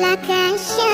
لك الشفاعة